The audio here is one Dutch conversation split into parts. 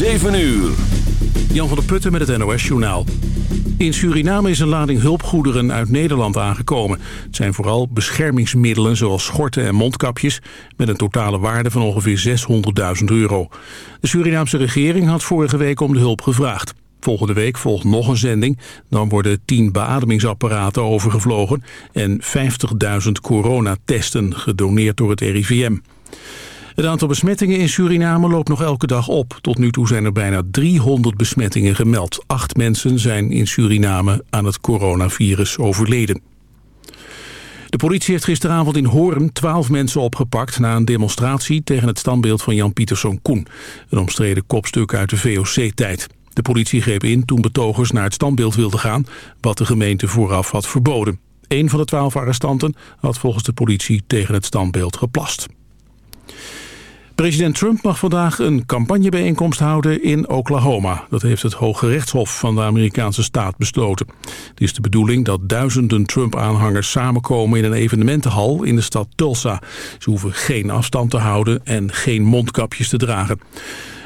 7 uur. Jan van der Putten met het NOS-journaal. In Suriname is een lading hulpgoederen uit Nederland aangekomen. Het zijn vooral beschermingsmiddelen zoals schorten en mondkapjes... met een totale waarde van ongeveer 600.000 euro. De Surinaamse regering had vorige week om de hulp gevraagd. Volgende week volgt nog een zending. Dan worden 10 beademingsapparaten overgevlogen... en 50.000 coronatesten gedoneerd door het RIVM. Het aantal besmettingen in Suriname loopt nog elke dag op. Tot nu toe zijn er bijna 300 besmettingen gemeld. Acht mensen zijn in Suriname aan het coronavirus overleden. De politie heeft gisteravond in Hoorn 12 mensen opgepakt... na een demonstratie tegen het standbeeld van Jan Pieterszoon Koen. Een omstreden kopstuk uit de VOC-tijd. De politie greep in toen betogers naar het standbeeld wilden gaan... wat de gemeente vooraf had verboden. Een van de twaalf arrestanten had volgens de politie tegen het standbeeld geplast. President Trump mag vandaag een campagnebijeenkomst houden in Oklahoma. Dat heeft het Hoge Rechtshof van de Amerikaanse staat besloten. Het is de bedoeling dat duizenden Trump-aanhangers samenkomen in een evenementenhal in de stad Tulsa. Ze hoeven geen afstand te houden en geen mondkapjes te dragen.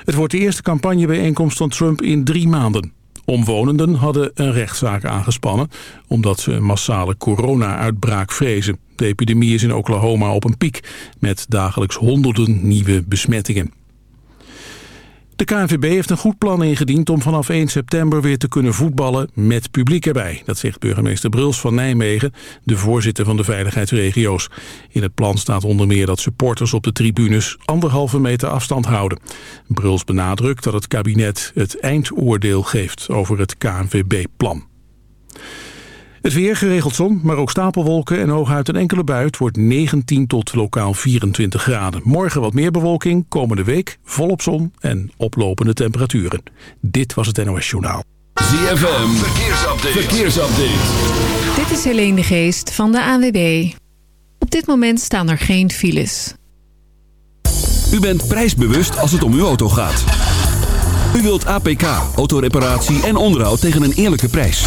Het wordt de eerste campagnebijeenkomst van Trump in drie maanden. Omwonenden hadden een rechtszaak aangespannen... omdat ze een massale corona-uitbraak vrezen. De epidemie is in Oklahoma op een piek... met dagelijks honderden nieuwe besmettingen. De KNVB heeft een goed plan ingediend om vanaf 1 september weer te kunnen voetballen met publiek erbij. Dat zegt burgemeester Bruls van Nijmegen, de voorzitter van de veiligheidsregio's. In het plan staat onder meer dat supporters op de tribunes anderhalve meter afstand houden. Bruls benadrukt dat het kabinet het eindoordeel geeft over het KNVB-plan. Het weer geregeld zon, maar ook stapelwolken en hooguit een enkele bui. Het wordt 19 tot lokaal 24 graden. Morgen wat meer bewolking, komende week volop zon en oplopende temperaturen. Dit was het NOS Journaal. ZFM, verkeersupdate. verkeersupdate. Dit is Helene de Geest van de ANWB. Op dit moment staan er geen files. U bent prijsbewust als het om uw auto gaat. U wilt APK, autoreparatie en onderhoud tegen een eerlijke prijs.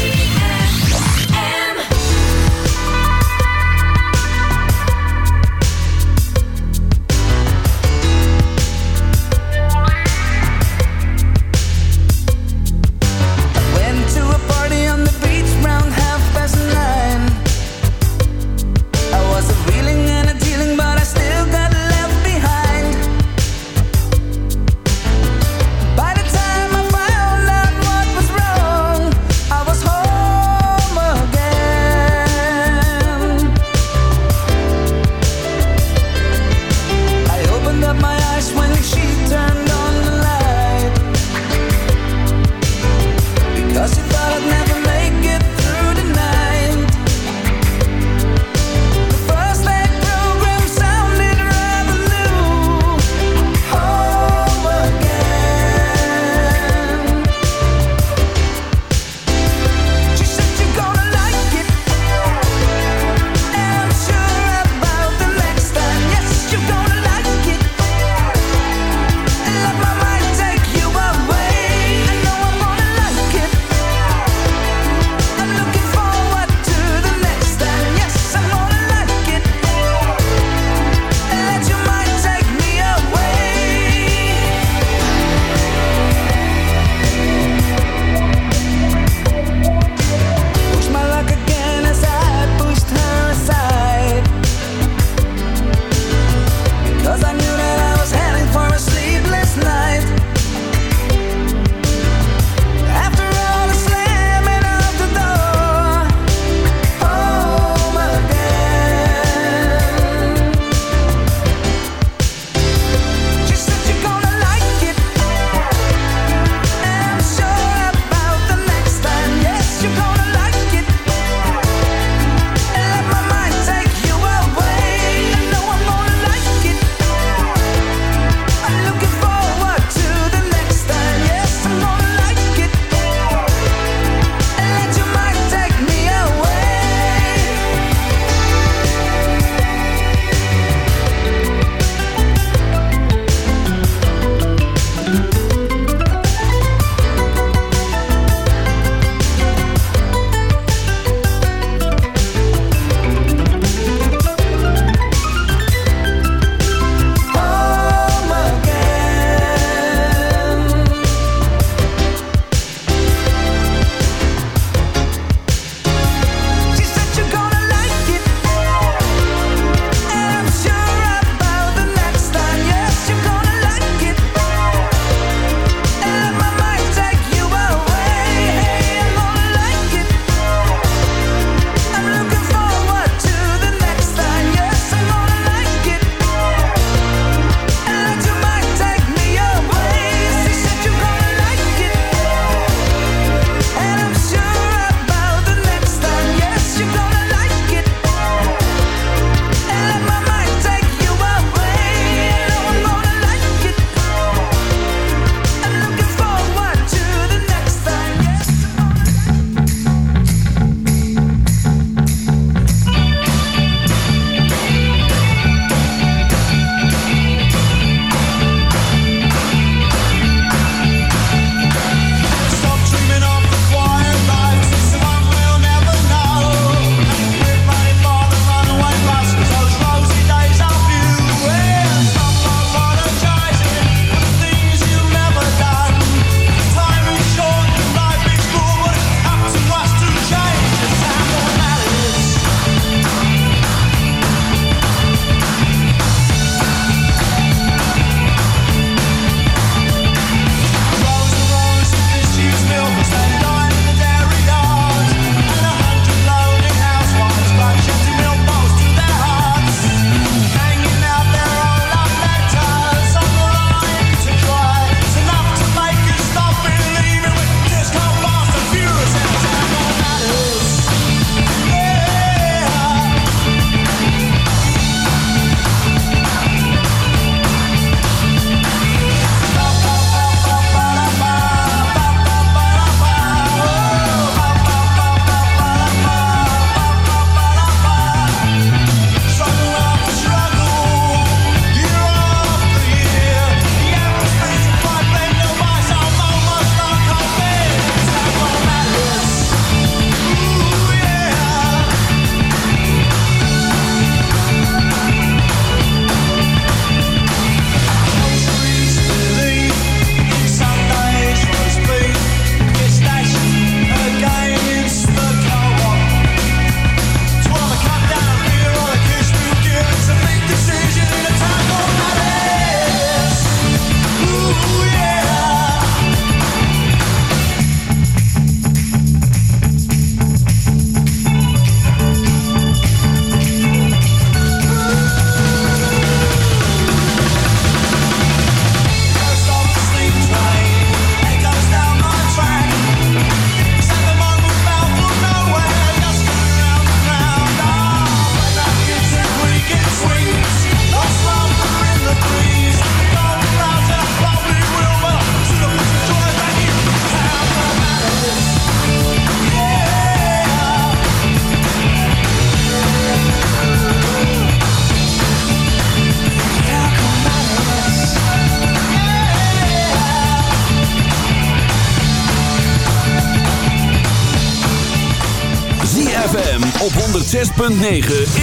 106.9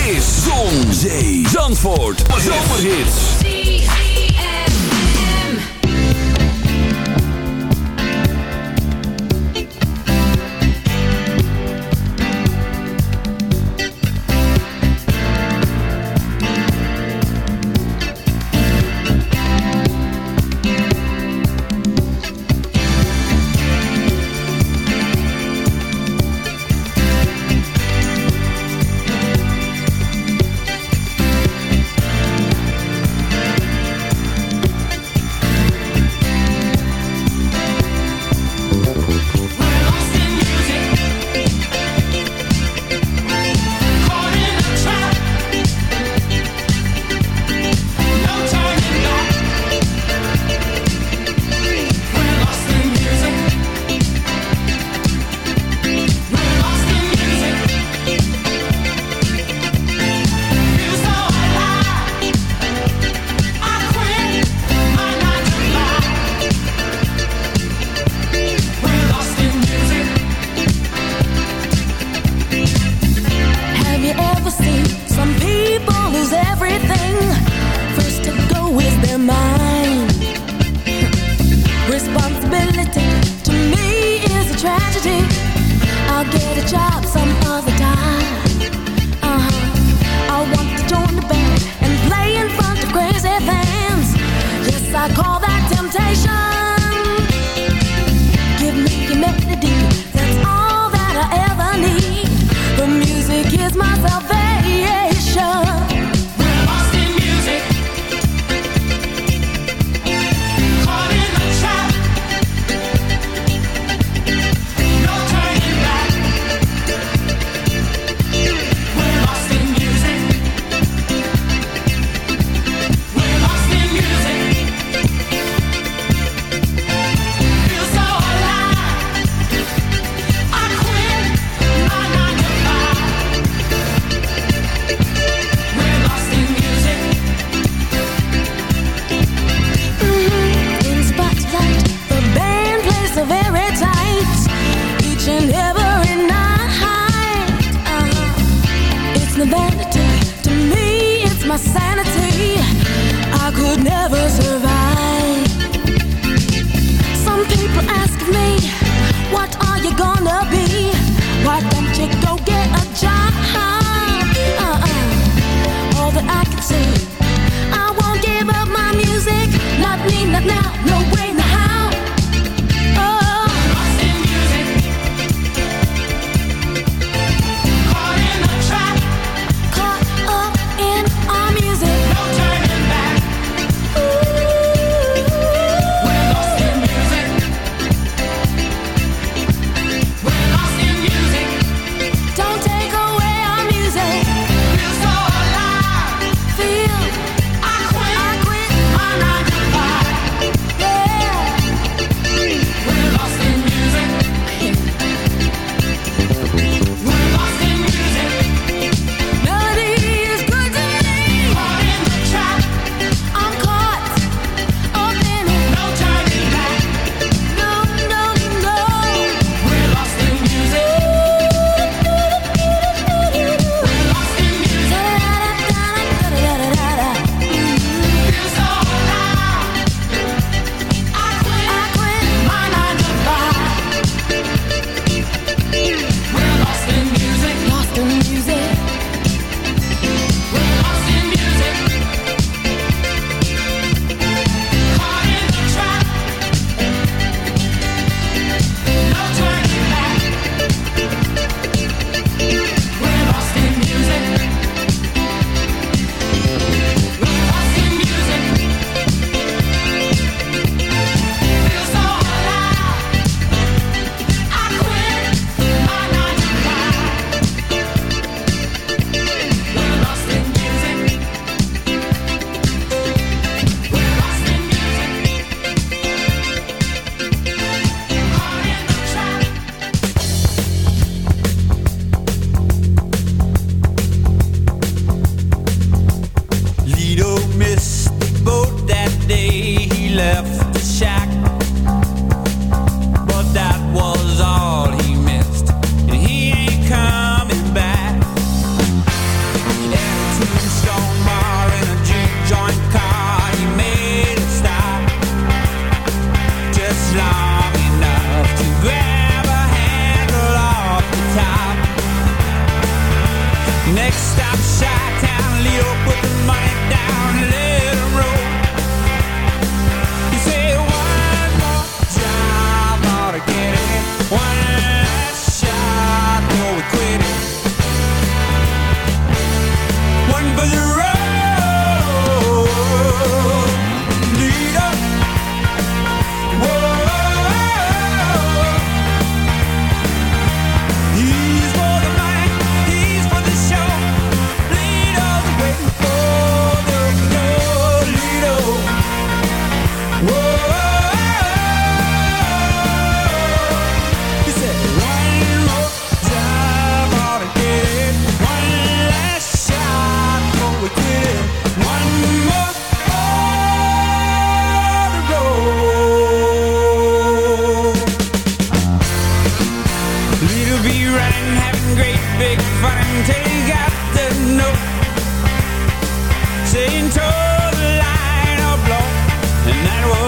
and that was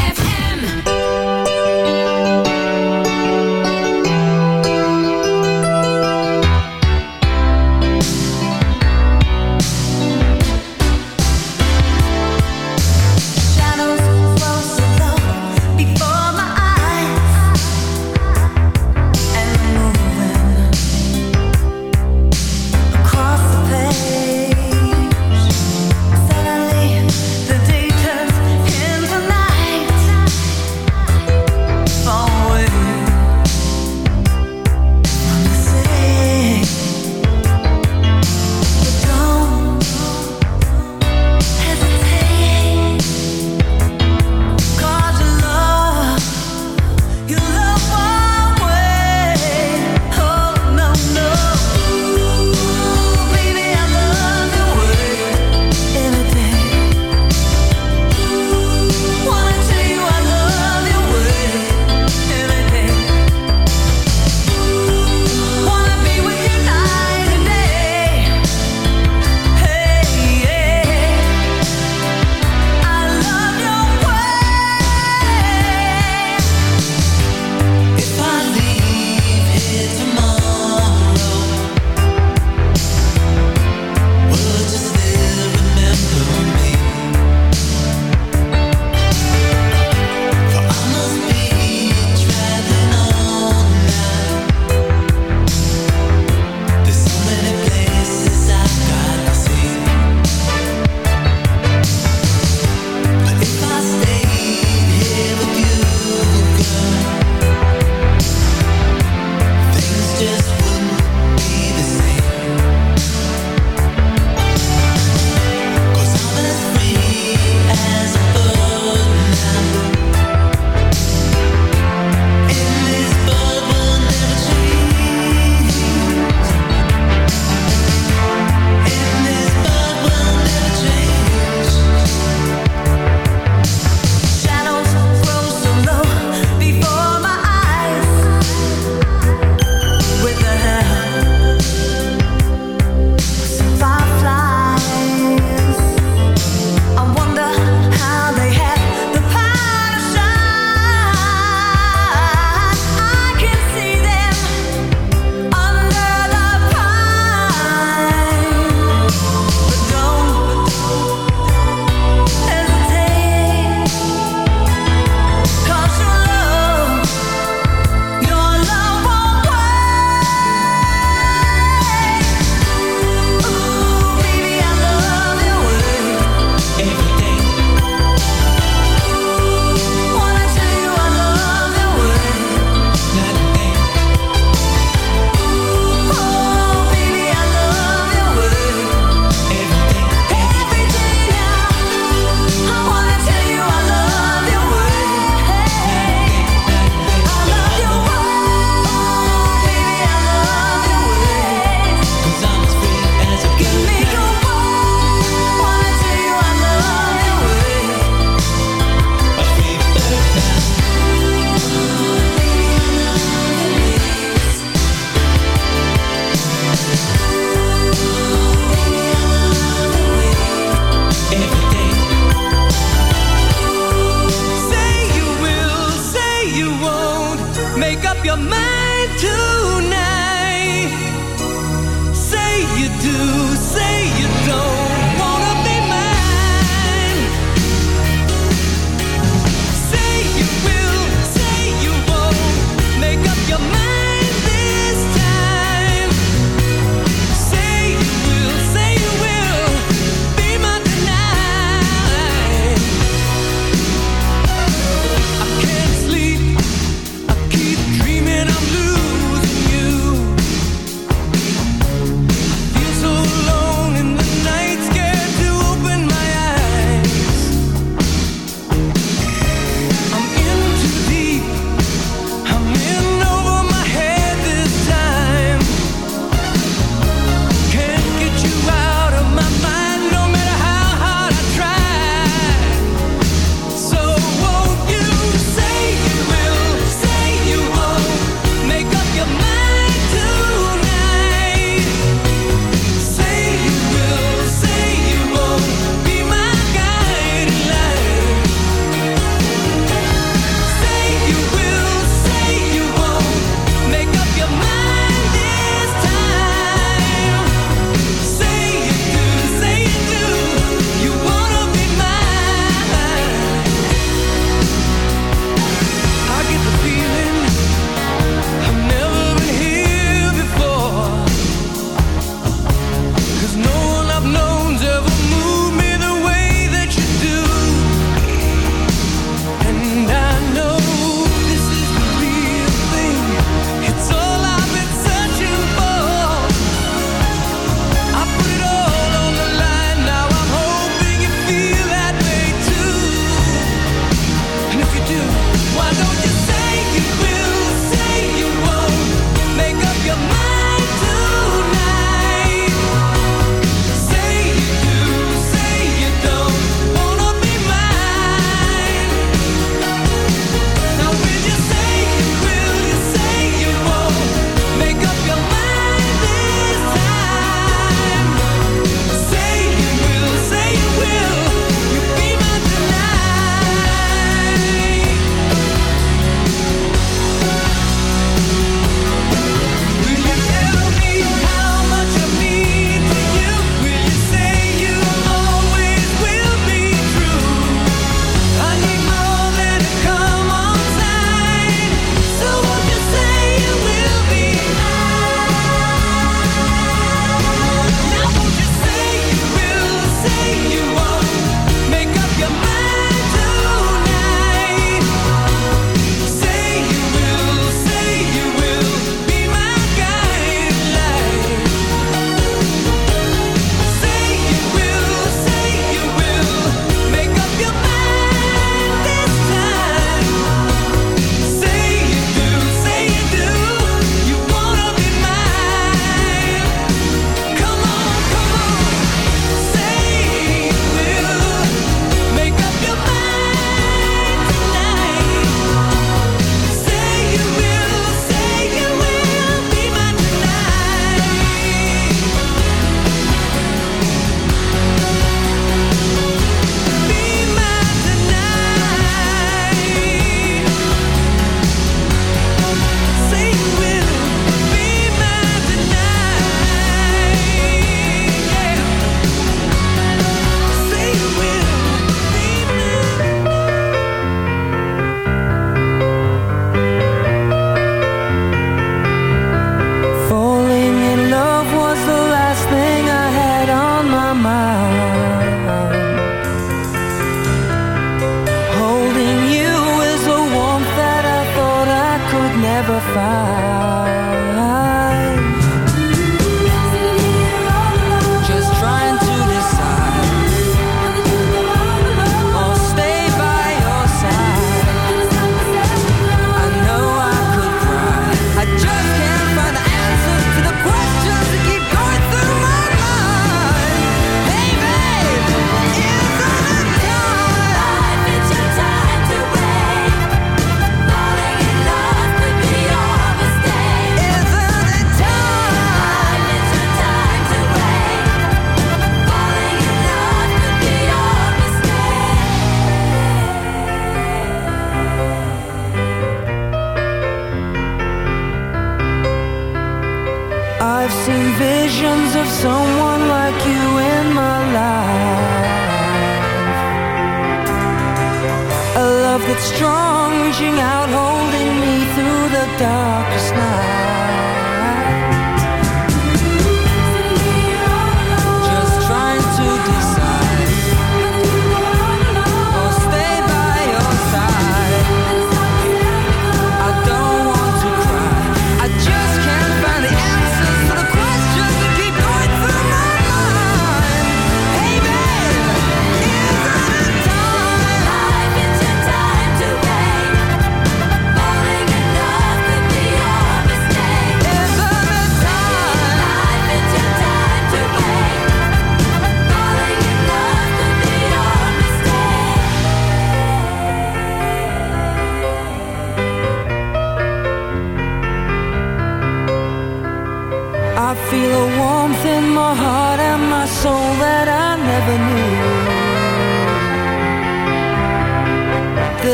love that's strong, reaching out, holding me through the darkest night.